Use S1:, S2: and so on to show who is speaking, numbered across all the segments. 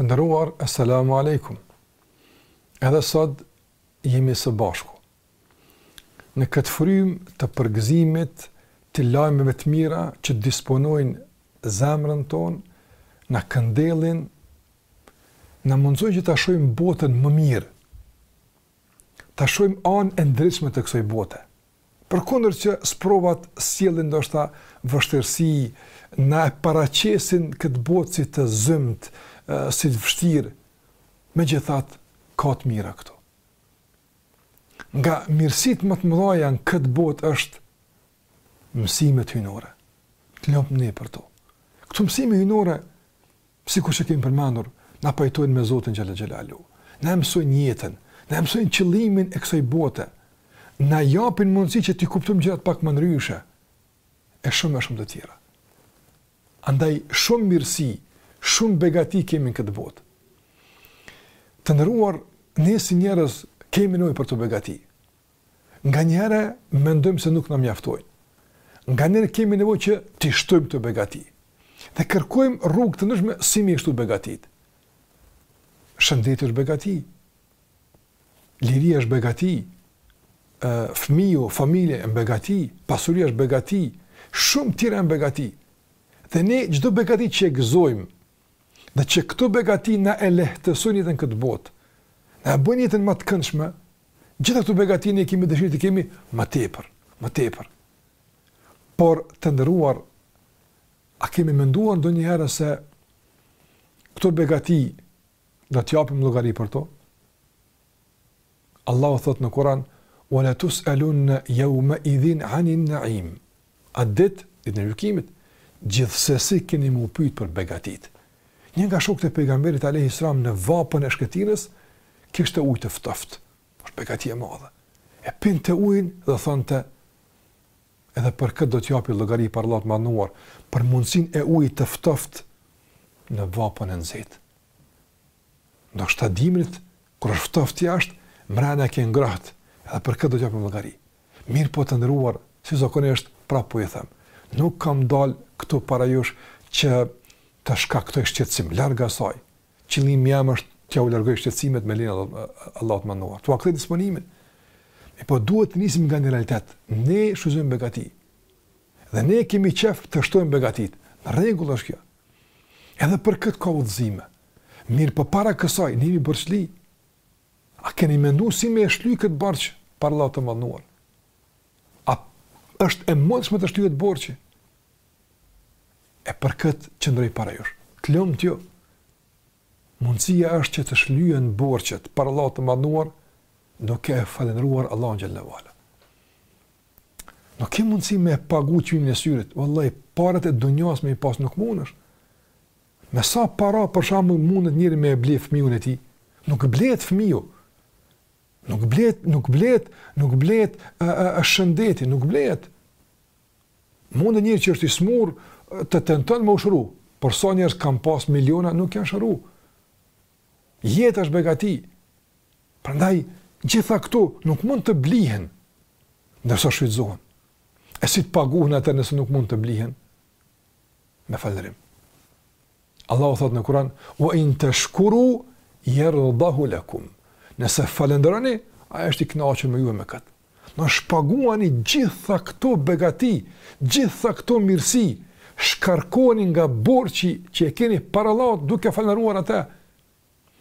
S1: Të nderuar, Esselamu Alejkum. Edhe sot jemi së bashku. Në këtë frymë të përgëzimit të lajmeve të mira që disponojnë zemrën tonë, na këndellin, na mundësojnë që ta shohim botën më mirë, ta shohim anën e ndritshme të kësaj bote, Përkundër që sprovat sjellin ndoshta vështirësi, na e paraqesin këtë botë si të zymtë, si të vështirë, megjithatë ka të mira këtu. Nga mirësitë më të mëdha në këtë botë është mësimet hyjnore. Të lumtë ne për to. Këto mësime hyjnore Sikurse kemi përmendur, na pajtojnë me Zotin xhalla xhelaluhu, na e mësojnë jetën, na e mësojnë qëllimin e kësaj bote, na japin mundësi që t'i kuptojmë gjërat pak më ndryshe e shumë e shumë të tjera. Andaj shumë mirësi, shumë begati kemi në këtë botë. Të nderuar, ne si njerëz kemi nevojë për këto begati. Nganjëherë mendojmë se nuk na mjaftojnë. Nganjëherë kemi nevojë që t'i shtojmë këto begati. Dhe kërkojmë rrugë të ndryshme si me i shtu begatitë. Shëndeti është begati. Liria është begati. Fëmiu, familja është begati. Pasuria është begati. Shumë tjera janë begati. Dhe ne, çdo begati që e gëzojmë, Dhe që këto begati na e lehtësojnë jetën në këtë botë, na e bëjnë jetën më të këndshme, gjitha këto begati ne kemi dëshirë t'i kemi më tepër, më tepër. Por të nderuar, a kemi menduar ndonjëherë se këto begati do të japim llogari për to? Allahu thotë në Kur'an: "Wa la tus'alunna yawma idhin 'anin na'im." Atë ditë, ditën e gjykimit, gjithsesi keni me u pyet për begatitë. Një nga shokët e Pejgamberit alejhi selam në vapën e shkretëtirës kishte ujë të ftoft. Është begati e madhe. E pinte ujin dhe thonte: Edhe për këtë do të jap llogari para Allahut të Madhëruar, për mundësinë e ujit të ftoft në vapën e nxehtë. Ndoshta dimrit, kur është ftoft jashtë, mrena ke ngrohtë, edhe për këtë do të japim llogari. Mirëpo të nderuar, si zakonisht, prapë po ju them, nuk kam dalë këtu para jush që të shkaktoj shqetësime, larg asaj. Qëllimi jem është t'jau largoj shqetësimet me lejen e Allahut të Madhëruar, t'ua kthej disponimin. Mirëpo duhet të nisim nga një realitet, ne shfrytëzojmë begati. Dhe ne kemi qejf t'i shtojmë begatitë. Në rregull është kjo. Edhe për këtë ka udhëzime. Mirëpo para kësaj ne jemi borxhli. A keni menduar si me e shly këtë borxh para Allahut të madhëruar? A është e mundshme të shlyhet borxhi? E për këtë qëndroj para jush. Të lumt ju. Mundësia është që të shlyhen borxhet para Allahut të Madhëruar duke e falënderuar Allahun xhelle ue ala. Nuk ke mundësi me pagu çmimin e syrit, vëlla, parat e dunjas me i pas nuk mundesh. Me sa para për shembull mundet njëri me e ble fëmijën e tij? Nuk blehet fmiju. Nuk blehet, nuk blehet, nuk blehet shëndeti, nuk blehet. Mundet njëri që është i smurë të tenton me u shëru, por sa njerëz kanë pas miliona nuk janë shëru. Jeta është begati. Prandaj gjitha këto nuk mund të blihen ndërsa shfrytëzohen. E si të paguhen atëherë nëse nuk mund të blihen? Me falënderim. Allahu thotë në Kur'an: "Wa in tashkuru yardahu lakum." Nëse falënderoni, ai është i kënaqur me ju me këtë. I shpaguani gjitha këto begati, gjitha këto mirësi, shkarkoheni nga borxhi që e keni para Allahut duke falënderuar atë.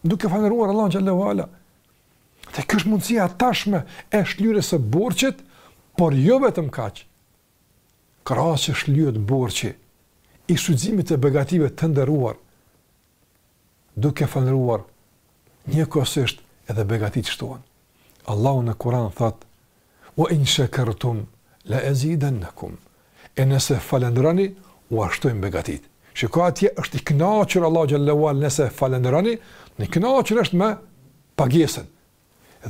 S1: Duke falënderuar Allahun xhelle ue ala. Dhe kjo është mundësi e hatashme e shlyrjes së borxhit, por jo vetëm kaq. krahas që shlyhet borxhi i shfrytëzimit të begative të nderuar, duke falënderuar njëkohësisht edhe begatitë shtohen. Allahu në Kur'an thotë: "Wa in shakartum la azidannakum." E nëse falënderoni, ua shtojmë begatitë. Shiko atje është i kënaqur Allahu xhelle ue ala nëse falënderoni, i kënaqur është me pagesën.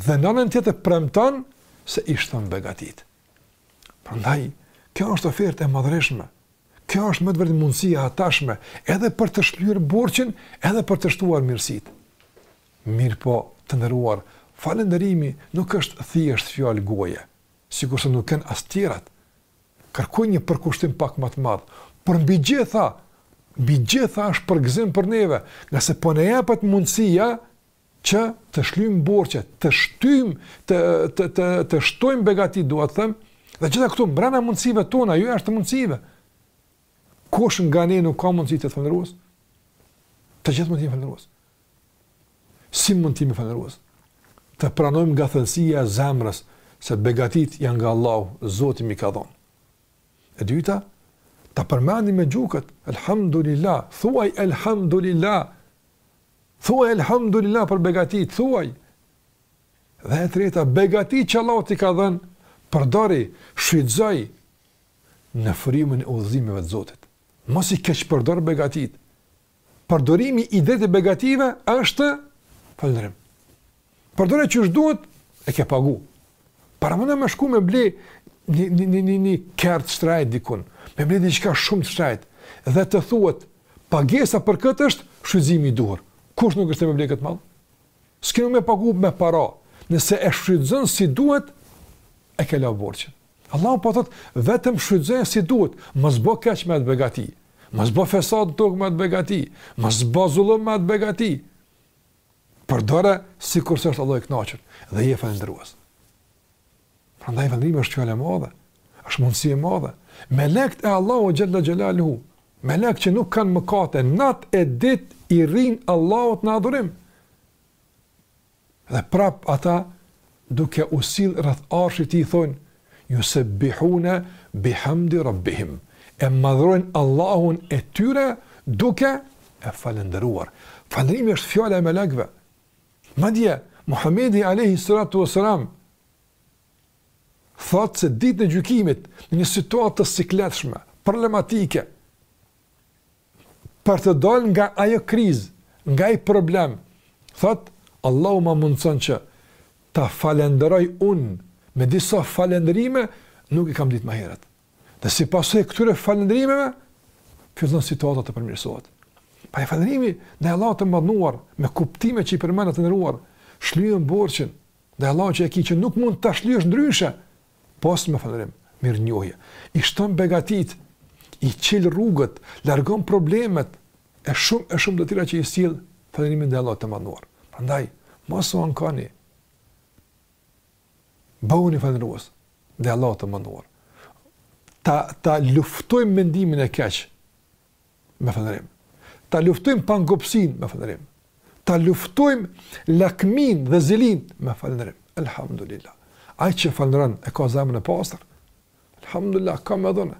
S1: Dhe në anën tjetër premton se i shton begatitë. Prandaj, kjo është ofertë e madhërishme, kjo është me të vërtetë mundësi e hatashme edhe për të shlyer borxhin edhe për të shtuar mirësitë. Mirëpo të nderuar, falënderimi nuk është thjesht fjalë goje, sikurse nuk qenë as tjerat, kërkon një përkushtim pak më të madh, por mbi gjitha, mbi gjitha është përgëzim për neve, ngase po na jepet mundësia, që të shlyjmë borxhet, të shtyjmë, të, të, të, të shtojmë begatit, do të thom, dhe gjitha këto mbrena mundësive tona, jo jashtë mundësive. Kush nga ne nuk ka mundësi të jetë falënderues? Të gjithë mund të jemi falënderues. Si mund të jemi falënderues? Të pranojmë nga thellësia e zemrës, se begatit janë nga Allahu, Zoti m'i ka dhonë. E dyta, ta përmendim me gjuhë, Elhamdulillah, thuaj Elhamdulillah, Thuaj Elhamdulilah për begatitë, thuaj. Dhe e treta, begatitë që Allahu t'i ka dhënë, përdori, shfrytëzoi në frymën e udhëzimeve të Zotit. Mos i keqpërdor begatitë. Përdorimi i drejtë i begative është falënderim. Përdore qysh duhet, e ke pagu. Paramëno me shku me ble një, një, një, një, një kerr t'shtrejt dikun, me ble një diçka shumë t'shtrejt, dhe të thuet, pagesa për këtë është shfrytzimi i duhur. Kush nuk kish dasht me ble këtë mall? S'ki nevoj me pagu me para, nëse e shfrytzon si duhet, e ke la borxhin. Allah po thot, vetëm shfrytzoje si duhet, mos bo keq me atë begati, mos bo fesat në tokë me atë begati, mos bo zullum me atë begati, Përdore sikurse është Allahu i kënaqur dhe je falënderues. Prandaj falënderimi është fjalë e madhe, është mundësi e madhe. Melektë e Allahut xhelle xhelaluhu, melektë që nuk kanë mëkate, nat e dit i rrin Allahut në adhurim. Dhe prap ata duke u sill rreth Arshit të tij thonë, Yusebbihune bihamdi Rabbihim, e madhrojnë Allahun e tyre duke e falënderuar. Falënderimi është fjala e melekëve. Madje Muhamedi alayhi salatu wasalam thotë se ditën e gjykimit në një situatë të sikletshme, problematike, për të dalë nga ajo krizë, nga ai problem, thotë, Allahu ma mundëson që ta falenderoj unë me disa falenderime, nuk i kam ditë ma heret. Dhe si pasojë e këtyre falenderimeve, fillon situata të përmirësohet. Pra falenderimi ndaj Allahut të madhnuar, me kuptime që i përmenda të nderuar, shlyen borxhin ndaj Allahut që e ki që nuk mund ta shlyesh ndryshe, Pos me falënderim, mirënjohje. I shton begatitë, i çel rrugët, largon problemet e shumë e shumë të tjera që i sjell falënderimi ndaj Allahut të Madhnuar. Prandaj mos u ankoni. Bëhuni falënderues ndaj Allahut të Madhnuar. Ta ta luftojmë mendimin e keq me falënderim. Ta luftojmë pangopsinë me falënderim. Ta luftojmë lakminë dhe zilinë me falënderim. Elhamdulillah. Ai që falënderon e ka zemrën e pastër. Elhamdulillah, m'ka dhënë.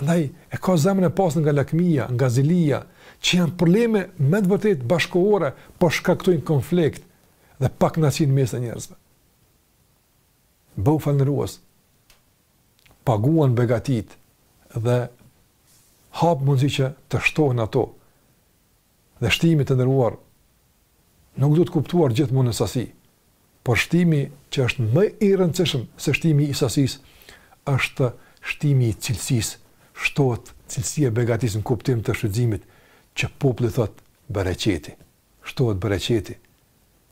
S1: Andaj e ka zemrën e pastër nga lakmia, nga zilia, që janë probleme me të vërtetë bashkëkohore, po shkaktojnë konflikt dhe paknaqësi në mes të njerëzve. bëhu falënderues, paguan begatitë dhe hap mundësi që të shtohen ato. Dhe shtimi të nderuar nuk duhet kuptuar gjithmonë në sasi, por shtimi që është më i rëndësishëm se shtimi i sasisë është shtimi i cilësisë, shtohet cilësia e begatisë në kuptim të shfrytëzimit që populli thotë bereqeti. shtohet bereqeti,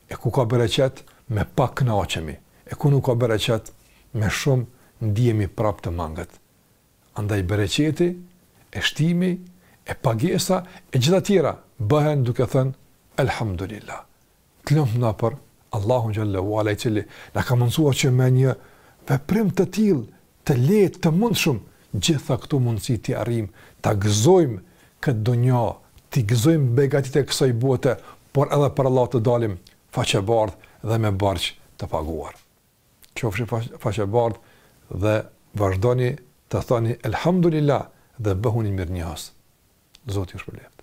S1: e ku ka bereqet, me pak kënaqemi, e ku nuk ka bereqet, me shumë ndihemi prapë të mangët. Andaj bereqeti, e shtimi, e pagesa, e gjitha tjera, bëhen duke thënë, Elhamdulilah. Të lumtë ne për Allahun xhel-le ve ala i cili na ka mundësuar që me një veprim të tillë të lehtë të mundshëm gjitha këto mundësi t'i arrijmë, ta gëzojmë këtë dunja, t'i gëzojmë begatitë e kësaj bote, por edhe para Allahut të dalim faqebardhë dhe me borxh të paguar. Qofshi faqebardhë dhe vazhdoni të thoni Elhamdulilah dhe bëhuni mirënjohës. Zoti ju shpërbleftë.